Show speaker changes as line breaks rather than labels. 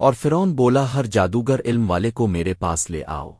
اور فرون بولا ہر جادوگر علم والے کو میرے پاس لے آؤ۔